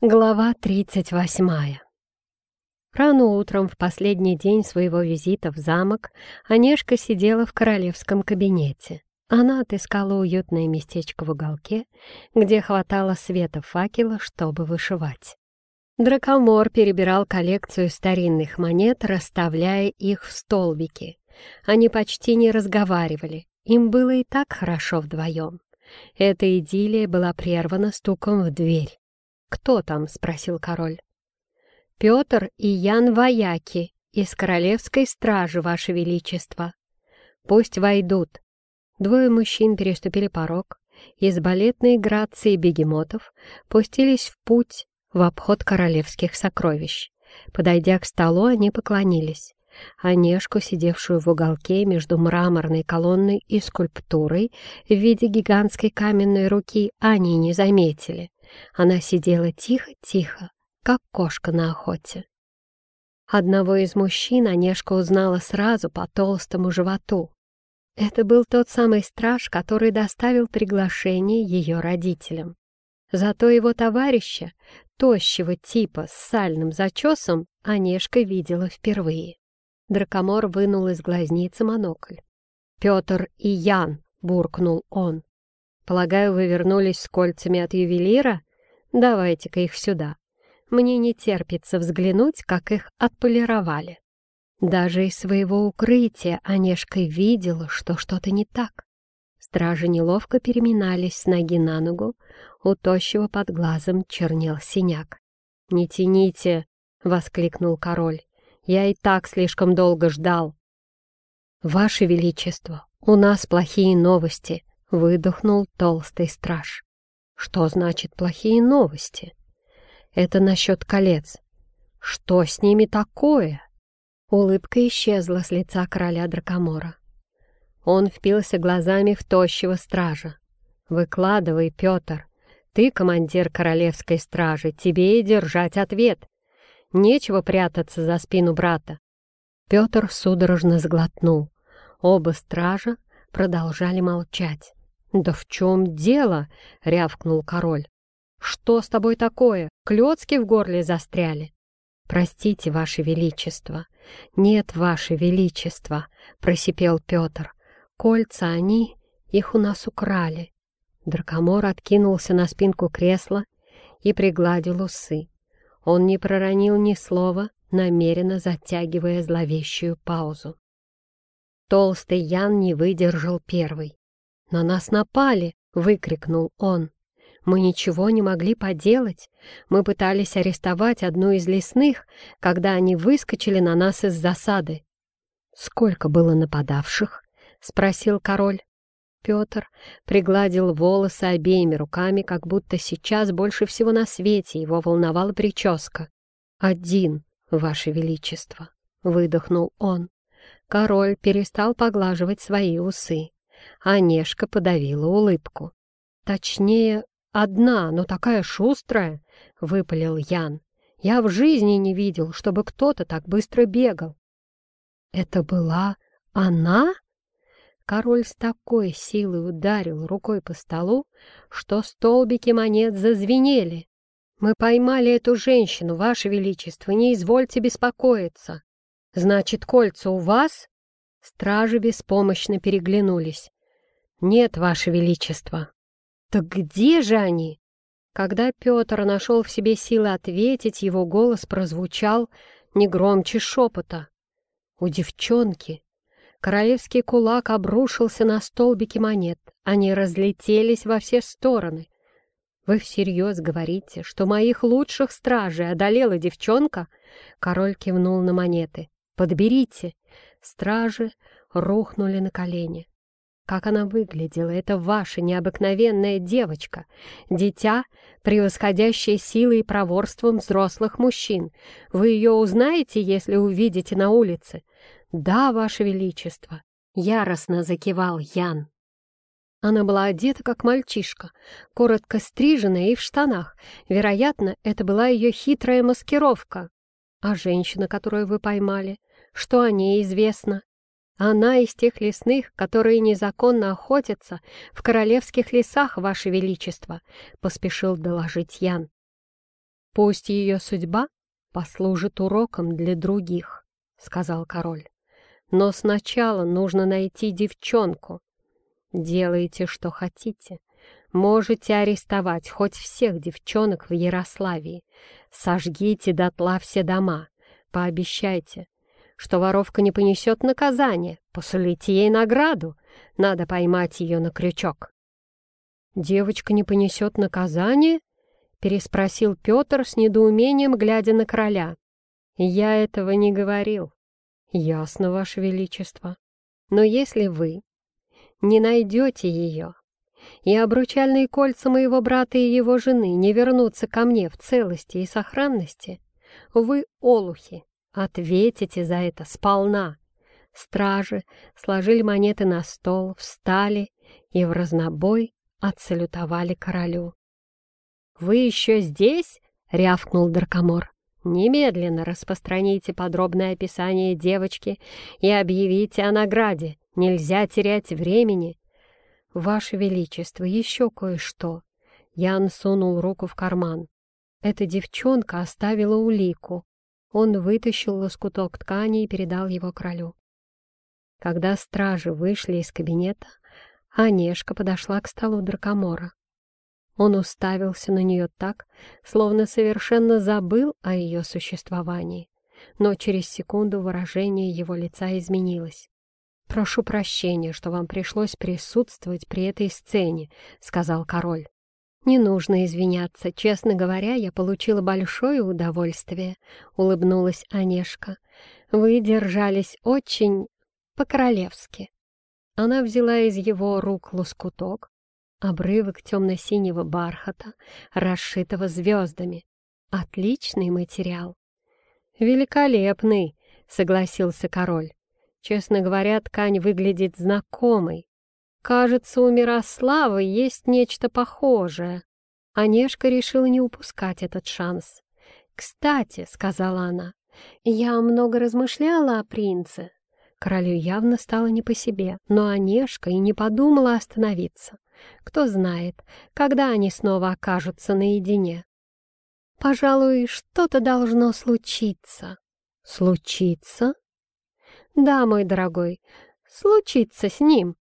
Глава 38 Рано утром, в последний день своего визита в замок, Онежка сидела в королевском кабинете. Она отыскала уютное местечко в уголке, где хватало света факела, чтобы вышивать. Дракомор перебирал коллекцию старинных монет, расставляя их в столбики. Они почти не разговаривали, им было и так хорошо вдвоем. Эта идиллия была прервана стуком в дверь. «Кто там?» — спросил король. «Петр и Ян Вояки из королевской стражи, ваше величество. Пусть войдут». Двое мужчин переступили порог и с балетной грацией бегемотов пустились в путь в обход королевских сокровищ. Подойдя к столу, они поклонились. Онежку, сидевшую в уголке между мраморной колонной и скульптурой в виде гигантской каменной руки, они не заметили. Она сидела тихо-тихо, как кошка на охоте. Одного из мужчин Онежка узнала сразу по толстому животу. Это был тот самый страж, который доставил приглашение ее родителям. Зато его товарища, тощего типа с сальным зачесом, Онежка видела впервые. Дракомор вынул из глазницы монокль. «Петр и Ян!» — буркнул он. Полагаю, вы вернулись с кольцами от ювелира? Давайте-ка их сюда. Мне не терпится взглянуть, как их отполировали. Даже из своего укрытия Онежка видела, что что-то не так. Стражи неловко переминались с ноги на ногу, у тощего под глазом чернел синяк. «Не тяните!» — воскликнул король. «Я и так слишком долго ждал!» «Ваше Величество, у нас плохие новости!» — выдохнул толстый страж. «Что значит плохие новости?» «Это насчет колец. Что с ними такое?» Улыбка исчезла с лица короля Дракомора. Он впился глазами в тощего стража. «Выкладывай, Петр. Ты командир королевской стражи, тебе и держать ответ. Нечего прятаться за спину брата». Петр судорожно сглотнул. Оба стража продолжали молчать. «Да в чем дело?» — рявкнул король. «Что с тобой такое? Клёцки в горле застряли?» «Простите, Ваше Величество». «Нет, Ваше Величество», — просипел Петр. «Кольца они, их у нас украли». Дракомор откинулся на спинку кресла и пригладил усы. Он не проронил ни слова, намеренно затягивая зловещую паузу. Толстый Ян не выдержал первый. «На нас напали!» — выкрикнул он. «Мы ничего не могли поделать. Мы пытались арестовать одну из лесных, когда они выскочили на нас из засады». «Сколько было нападавших?» — спросил король. Петр пригладил волосы обеими руками, как будто сейчас больше всего на свете его волновала прическа. «Один, ваше величество!» — выдохнул он. Король перестал поглаживать свои усы. Онежка подавила улыбку. «Точнее, одна, но такая шустрая!» — выпалил Ян. «Я в жизни не видел, чтобы кто-то так быстро бегал». «Это была она?» Король с такой силой ударил рукой по столу, что столбики монет зазвенели. «Мы поймали эту женщину, Ваше Величество, не извольте беспокоиться!» «Значит, кольца у вас?» Стражи беспомощно переглянулись. «Нет, Ваше Величество». «Так где же они?» Когда Петр нашел в себе силы ответить, его голос прозвучал не громче шепота. У девчонки. Королевский кулак обрушился на столбики монет. Они разлетелись во все стороны. «Вы всерьез говорите, что моих лучших стражей одолела девчонка?» Король кивнул на монеты. «Подберите!» Стражи рухнули на колени. Как она выглядела, это ваша необыкновенная девочка, дитя, превосходящее силой и проворством взрослых мужчин. Вы ее узнаете, если увидите на улице? Да, ваше величество, яростно закивал Ян. Она была одета как мальчишка, коротко стриженная и в штанах. Вероятно, это была ее хитрая маскировка. А женщина, которую вы поймали, что о ней известно? Она из тех лесных, которые незаконно охотятся в королевских лесах, Ваше Величество, — поспешил доложить Ян. Пусть ее судьба послужит уроком для других, — сказал король. Но сначала нужно найти девчонку. Делайте, что хотите. Можете арестовать хоть всех девчонок в Ярославии. Сожгите дотла все дома. Пообещайте, что воровка не понесет наказание. Посулите ей награду. Надо поймать ее на крючок. «Девочка не понесет наказание?» — переспросил Петр с недоумением, глядя на короля. «Я этого не говорил». «Ясно, Ваше Величество. Но если вы не найдете ее, и обручальные кольца моего брата и его жены не вернутся ко мне в целости и сохранности, вы, олухи, ответите за это сполна. Стражи сложили монеты на стол, встали и в разнобой отсалютовали королю. «Вы еще здесь?» — рявкнул Даркомор. «Немедленно распространите подробное описание девочки и объявите о награде. Нельзя терять времени. «Ваше Величество, еще кое-что!» Ян сунул руку в карман. Эта девчонка оставила улику. Он вытащил лоскуток ткани и передал его королю. Когда стражи вышли из кабинета, Онежка подошла к столу Дракомора. Он уставился на нее так, словно совершенно забыл о ее существовании, но через секунду выражение его лица изменилось. «Прошу прощения, что вам пришлось присутствовать при этой сцене», — сказал король. «Не нужно извиняться. Честно говоря, я получила большое удовольствие», — улыбнулась Онежка. «Вы держались очень по-королевски». Она взяла из его рук лоскуток, обрывок темно-синего бархата, расшитого звездами. Отличный материал. «Великолепный», — согласился король. Честно говоря, ткань выглядит знакомой. Кажется, у Мирославы есть нечто похожее. Онежка решила не упускать этот шанс. «Кстати», — сказала она, — «я много размышляла о принце». Королю явно стало не по себе, но Онежка и не подумала остановиться. Кто знает, когда они снова окажутся наедине. «Пожалуй, что-то должно случиться». «Случиться?» «Да, мой дорогой, случится с ним»,